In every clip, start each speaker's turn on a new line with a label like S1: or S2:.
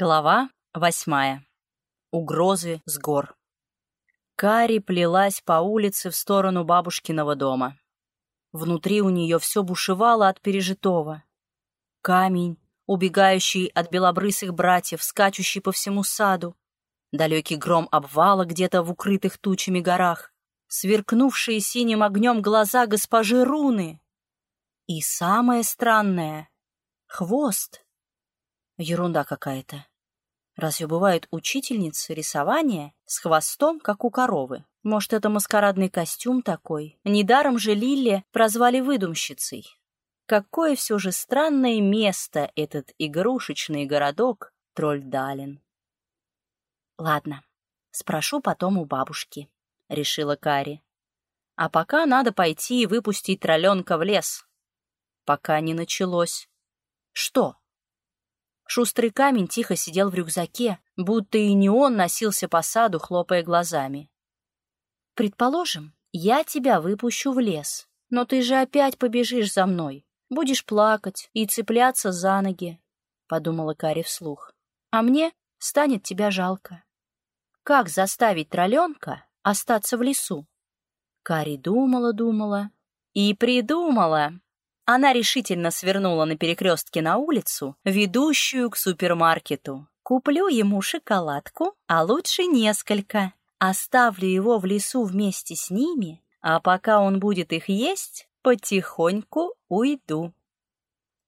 S1: Глава восьмая. Угрозы с гор. Кари плелась по улице в сторону бабушкиного дома. Внутри у нее все бушевало от пережитого. Камень, убегающий от белобрысых братьев, скачущий по всему саду, далекий гром обвала где-то в укрытых тучами горах, сверкнувшие синим огнем глаза госпожи Руны. И самое странное — хвост. Ерунда какая-то. Разве бывают учительницы рисования с хвостом, как у коровы? Может, это маскарадный костюм такой? Недаром же Лилли прозвали выдумщицей. Какое все же странное место этот игрушечный городок Трольдален. Ладно, спрошу потом у бабушки, — решила Кари. А пока надо пойти и выпустить тролленка в лес. Пока не началось. Что? Шустрый камень тихо сидел в рюкзаке, будто и не он носился по саду, хлопая глазами. «Предположим, я тебя выпущу в лес, но ты же опять побежишь за мной, будешь плакать и цепляться за ноги», — подумала Кари вслух. «А мне станет тебя жалко. Как заставить тролленка остаться в лесу?» Кари думала-думала и придумала. Она решительно свернула на перекрестке на улицу, ведущую к супермаркету. Куплю ему шоколадку, а лучше несколько. Оставлю его в лесу вместе с ними, а пока он будет их есть, потихоньку уйду.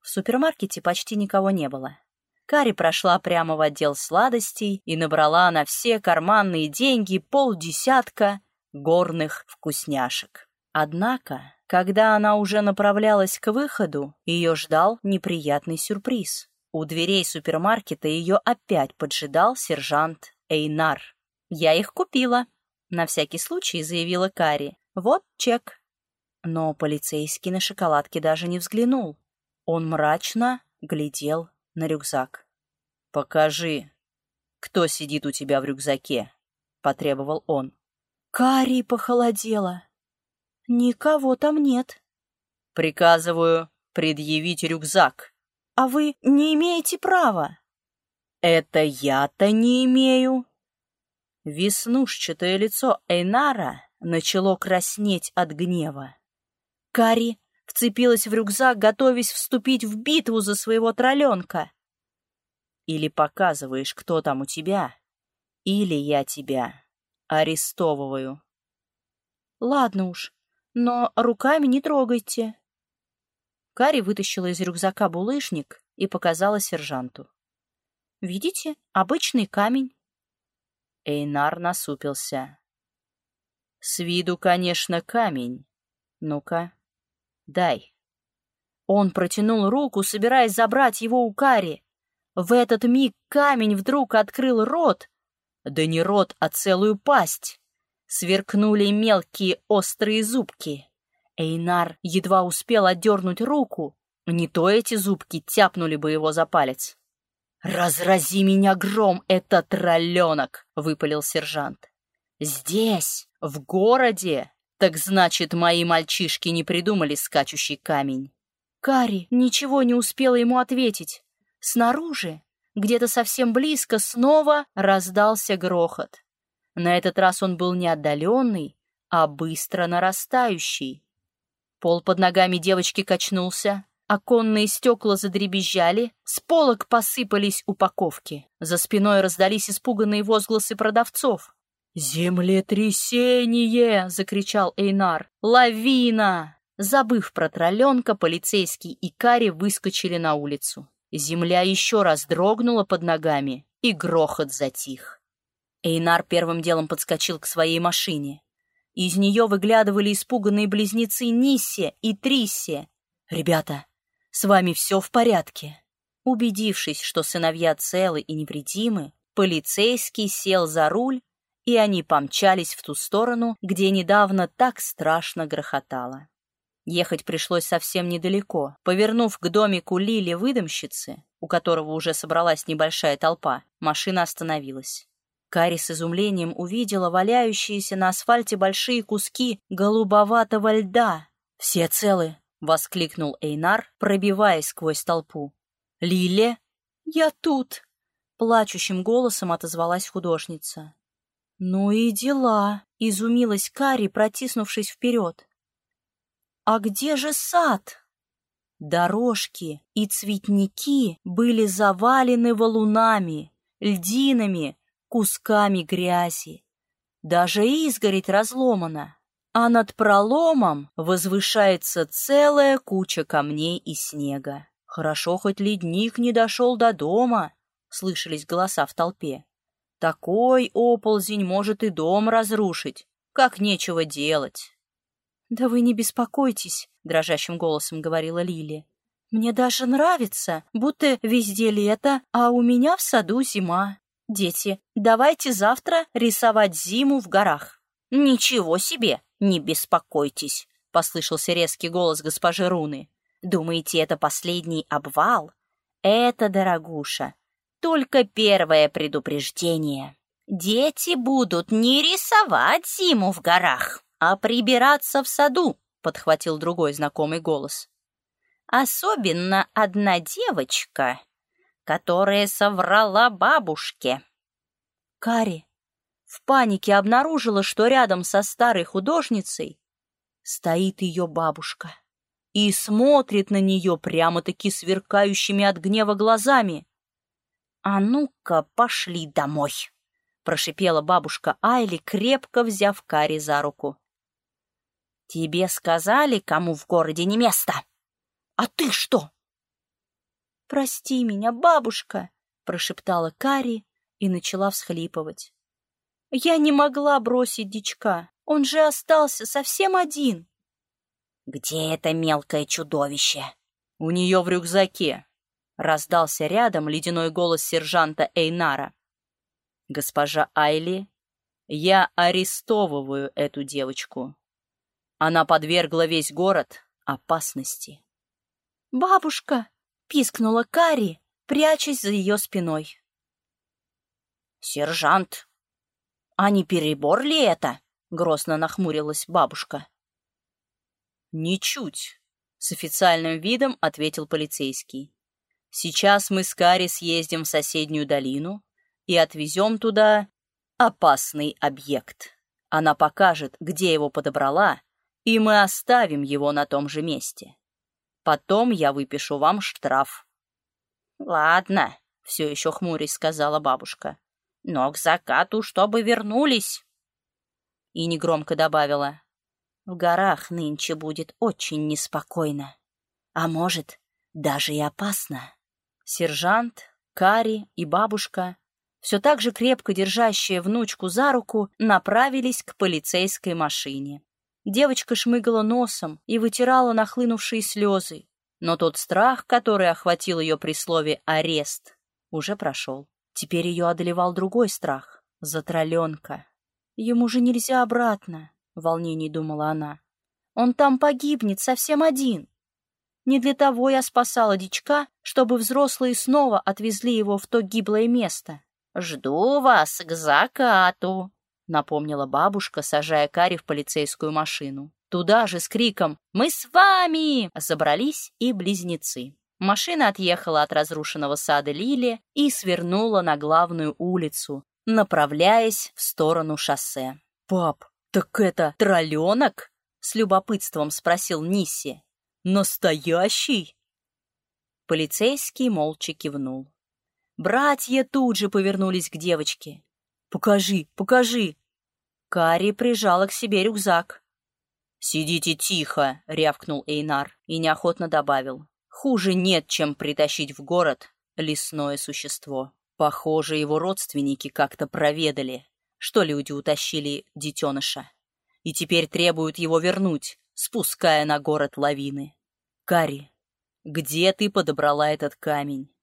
S1: В супермаркете почти никого не было. Кари прошла прямо в отдел сладостей и набрала на все карманные деньги полдесятка горных вкусняшек. Однако когда она уже направлялась к выходу, ее ждал неприятный сюрприз. У дверей супермаркета ее опять поджидал сержант Эйнар. «Я их купила», — на всякий случай заявила Кари. «Вот чек». Но полицейский на шоколадке даже не взглянул. Он мрачно глядел на рюкзак. «Покажи, кто сидит у тебя в рюкзаке», — потребовал он. Кари похолодела. «Никого там нет». «Приказываю предъявить рюкзак». «А вы не имеете права». «Это я-то не имею». Веснушчатое лицо Эйнара начало краснеть от гнева. Кари вцепилась в рюкзак, готовясь вступить в битву за своего тролленка. «Или показываешь, кто там у тебя, или я тебя арестовываю». «Ладно уж, но руками не трогайте. Кари вытащила из рюкзака булыжник и показала сержанту. «Видите, обычный камень». Эйнар насупился. «С виду, конечно, камень. Ну-ка, дай». Он протянул руку, собираясь забрать его у Кари. В этот миг камень вдруг открыл рот. Да не рот, а целую пасть. Сверкнули мелкие острые зубки. Эйнар едва успел отдернуть руку, не то эти зубки тяпнули бы его за палец. «Разрази меня гром, этот тролленок!» — выпалил сержант. «Здесь, в городе? Так значит, мои мальчишки не придумали скачущий камень». Кари ничего не успела ему ответить. Снаружи, где-то совсем близко, снова раздался грохот. На этот раз он был не отдаленный, а быстро нарастающий. Пол под ногами девочки качнулся, оконные стекла задребезжали, с полок посыпались упаковки. За спиной раздались испуганные возгласы продавцов. «Землетрясение!» — закричал Эйнар. «Лавина!» Забыв про тролленка, полицейский и Кари выскочили на улицу. Земля еще раз дрогнула под ногами, и грохот затих. Эйнар первым делом подскочил к своей машине. Из нее выглядывали испуганные близнецы Ниссе и Триссе. «Ребята, с вами все в порядке». Убедившись, что сыновья целы и невредимы, полицейский сел за руль, и они помчались в ту сторону, где недавно так страшно грохотало. Ехать пришлось совсем недалеко. Повернув к домику Лили-выдомщицы, у которого уже собралась небольшая толпа, машина остановилась. Кари с изумлением увидела валяющиеся на асфальте большие куски голубоватого льда. «Все целы!» — воскликнул Эйнар, пробиваясь сквозь толпу. «Лиле?» «Я тут!» плачущим голосом отозвалась художница. «Ну и дела!» — изумилась Кари, протиснувшись вперед. «А где же сад?» Дорожки и цветники были завалены валунами, льдинами, кусками грязи. Даже изгородь разломана, а над проломом возвышается целая куча камней и снега. Хорошо, хоть ледник не дошел до дома, слышались голоса в толпе. Такой оползень может и дом разрушить, как нечего делать. «Да вы не беспокойтесь», — дрожащим голосом говорила Лили. «Мне даже нравится, будто везде лето, а у меня в саду зима. Дети, давайте завтра рисовать зиму в горах». «Ничего себе! Не беспокойтесь!» — послышался резкий голос госпожи Руны. «Думаете, это последний обвал? Это, дорогуша, только первое предупреждение. Дети будут не рисовать зиму в горах, а прибираться в саду», — подхватил другой знакомый голос. «Особенно одна девочка, которая соврала бабушке». Кари в панике обнаружила, что рядом со старой художницей стоит ее бабушка и смотрит на нее прямо-таки сверкающими от гнева глазами. «А ну-ка, пошли домой!» — прошипела бабушка Айли, крепко взяв Кари за руку. «Тебе сказали, кому в городе не место? А ты что?» «Прости меня, бабушка!» — прошептала Кари и начала всхлипывать. «Я не могла бросить дичка, он же остался совсем один». «Где это мелкое чудовище?» «У нее в рюкзаке», — раздался рядом ледяной голос сержанта Эйнара. «Госпожа Айли, я арестовываю эту девочку. Она подвергла весь город опасности. «Бабушка!» — пискнула Кари, прячась за ее спиной. «Сержант, а не перебор ли это?» — грозно нахмурилась бабушка. «Ничуть», — с официальным видом ответил полицейский. «Сейчас мы с Кари съездим в соседнюю долину и отвезем туда опасный объект. Она покажет, где его подобрала, и мы оставим его на том же месте. Потом я выпишу вам штраф». «Ладно», — все еще хмурясь сказала бабушка, — «но к закату, чтобы вернулись». И негромко добавила, «В горах нынче будет очень неспокойно, а может, даже и опасно». Сержант, Кари и бабушка, все так же крепко держащие внучку за руку, направились к полицейской машине. Девочка шмыгала носом и вытирала нахлынувшие слезы, но тот страх, который охватил ее при слове «арест», уже прошел. Теперь ее одолевал другой страх — за тролленка. «Ему же нельзя обратно», — в волнении думала она. «Он там погибнет совсем один». Не для того я спасала дичка, чтобы взрослые снова отвезли его в то гиблое место. «Жду вас к закату», напомнила бабушка, сажая Кари в полицейскую машину. Туда же с криком «Мы с вами!» забрались и близнецы. Машина отъехала от разрушенного сада Лили и свернула на главную улицу, направляясь в сторону шоссе. «Пап, так это тролленок?» — с любопытством спросил Нисси. «Настоящий?» Полицейский молча кивнул. Братья тут же повернулись к девочке. «Покажи, покажи!» Кари прижала к себе рюкзак. «Сидите тихо!» — рявкнул Эйнар и неохотно добавил. «Хуже нет, чем притащить в город лесное существо. Похоже, его родственники как-то проведали, что люди утащили детеныша, и теперь требуют его вернуть, спуская на город лавины. Кари, где ты подобрала этот камень?»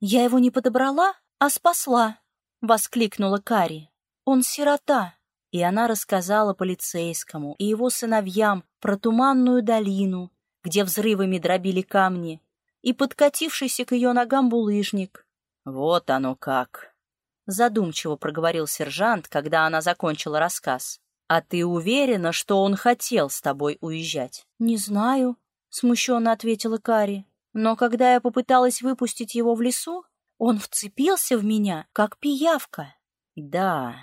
S1: «Я его не подобрала, а спасла», — воскликнула Кари. «Он сирота!» И она рассказала полицейскому и его сыновьям про туманную долину, где взрывами дробили камни, и подкатившийся к ее ногам булыжник. «Вот оно как!» — задумчиво проговорил сержант, когда она закончила рассказ. «А ты уверена, что он хотел с тобой уезжать?» «Не знаю», — смущенно ответила Кари. «Но когда я попыталась выпустить его в лесу, Он вцепился в меня, как пиявка.
S2: Да,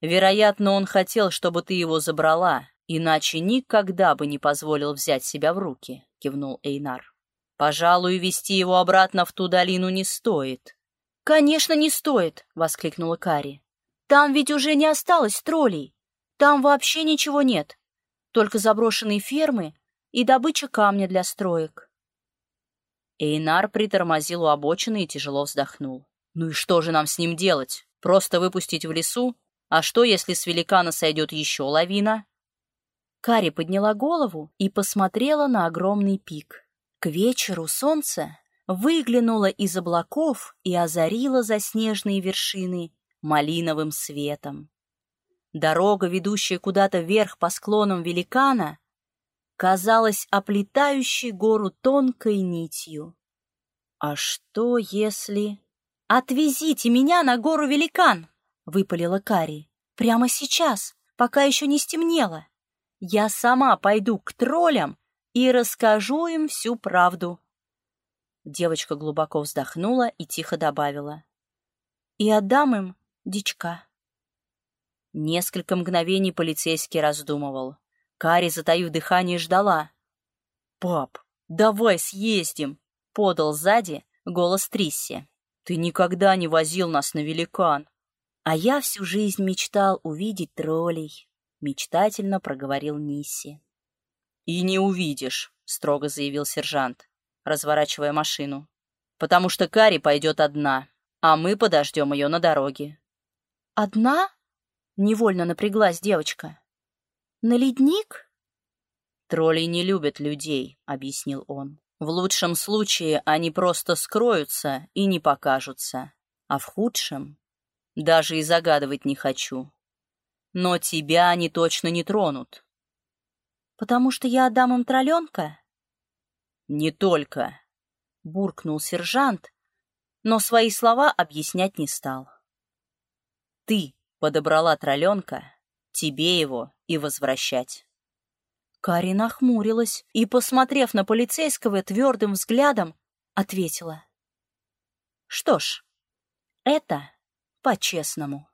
S2: вероятно, он хотел, чтобы ты его забрала, иначе никогда бы не позволил взять себя в руки, кивнул Эйнар. Пожалуй, вести его обратно в ту долину не стоит.
S1: Конечно, не стоит, воскликнула Кари. Там ведь уже не осталось троллей. Там вообще ничего нет. Только заброшенные фермы и добыча камня для строек.
S2: Эйнар притормозил у обочины и тяжело вздохнул. «Ну и что же нам с ним делать? Просто выпустить в лесу? А что, если с великана сойдет еще лавина?»
S1: Кари подняла голову и посмотрела на огромный пик. К вечеру солнце выглянуло из облаков и озарило заснеженные вершины малиновым светом. Дорога, ведущая куда-то вверх по склонам великана, казалась оплетающей гору тонкой нитью. «А что, если...» «Отвезите меня на гору Великан!» — выпалила Кари. «Прямо сейчас, пока еще не стемнело. Я сама пойду к троллям и расскажу им всю правду». Девочка глубоко вздохнула и тихо добавила. «И отдам им дичка». Несколько мгновений полицейский раздумывал. Кари, затаив дыхание, ждала. «Пап, давай съездим!» — подал сзади голос Трисси. «Ты никогда не возил нас на великан!» «А я всю жизнь мечтал увидеть троллей», — мечтательно проговорил Нисси.
S2: «И не увидишь», — строго заявил сержант, разворачивая машину. «Потому что Кари пойдет одна, а мы подождем ее на дороге».
S1: «Одна?» — невольно напряглась девочка. На ледник?
S2: Тролли не любят людей, объяснил он. В лучшем случае они просто скроются и не покажутся, а в худшем даже и загадывать не хочу. Но тебя они точно не тронут.
S1: Потому что я отдам им тролленка?
S2: Не только,
S1: буркнул сержант, но свои слова объяснять не стал.
S2: Ты подобрала тролленка, тебе его и возвращать.
S1: Кари нахмурилась и, посмотрев на полицейского твердым взглядом, ответила. «Что ж, это по-честному».